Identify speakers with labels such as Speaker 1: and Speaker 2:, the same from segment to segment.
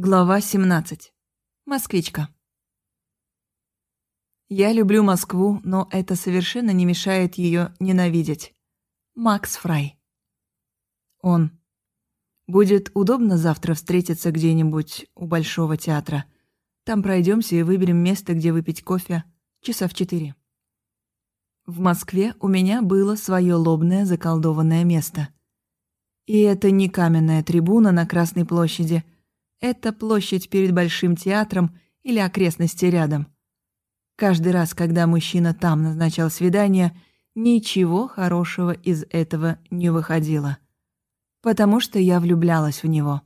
Speaker 1: Глава 17. Москвичка. Я люблю Москву, но это совершенно не мешает ее ненавидеть. Макс Фрай. Он. Будет удобно завтра встретиться где-нибудь у Большого театра. Там пройдемся и выберем место, где выпить кофе. Часа в четыре. В Москве у меня было свое лобное заколдованное место. И это не каменная трибуна на Красной площади — это площадь перед Большим театром или окрестности рядом. Каждый раз, когда мужчина там назначал свидание, ничего хорошего из этого не выходило. Потому что я влюблялась в него.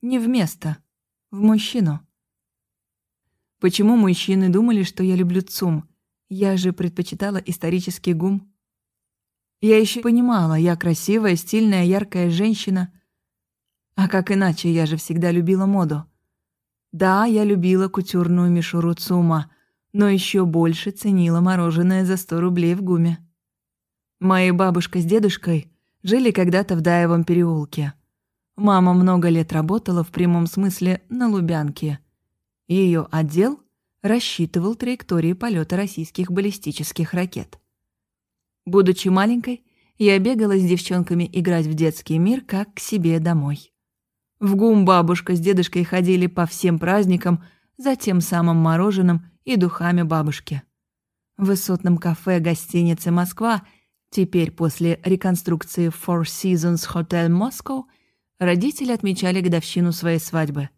Speaker 1: Не в место, в мужчину. Почему мужчины думали, что я люблю ЦУМ? Я же предпочитала исторический ГУМ. Я еще понимала, я красивая, стильная, яркая женщина — а как иначе, я же всегда любила моду. Да, я любила кутюрную мишуру ЦУМа, но еще больше ценила мороженое за 100 рублей в ГУМе. Мои бабушка с дедушкой жили когда-то в Даевом переулке. Мама много лет работала в прямом смысле на Лубянке. Ее отдел рассчитывал траектории полета российских баллистических ракет. Будучи маленькой, я бегала с девчонками играть в детский мир как к себе домой. В ГУМ бабушка с дедушкой ходили по всем праздникам за тем самым мороженым и духами бабушки. В высотном кафе гостиницы «Москва» теперь после реконструкции Four Seasons Hotel Moscow родители отмечали годовщину своей свадьбы.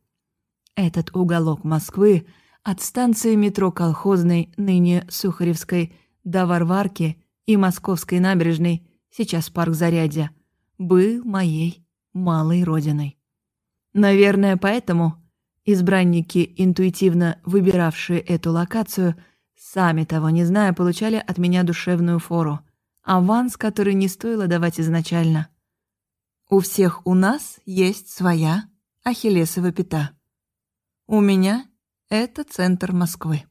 Speaker 1: Этот уголок Москвы от станции метро Колхозной, ныне Сухаревской, до Варварки и Московской набережной, сейчас парк Зарядье, был моей малой родиной. Наверное, поэтому избранники, интуитивно выбиравшие эту локацию, сами того не зная, получали от меня душевную фору. Аванс, который не стоило давать изначально. У всех у нас есть своя Ахиллесова пята. У меня это центр Москвы.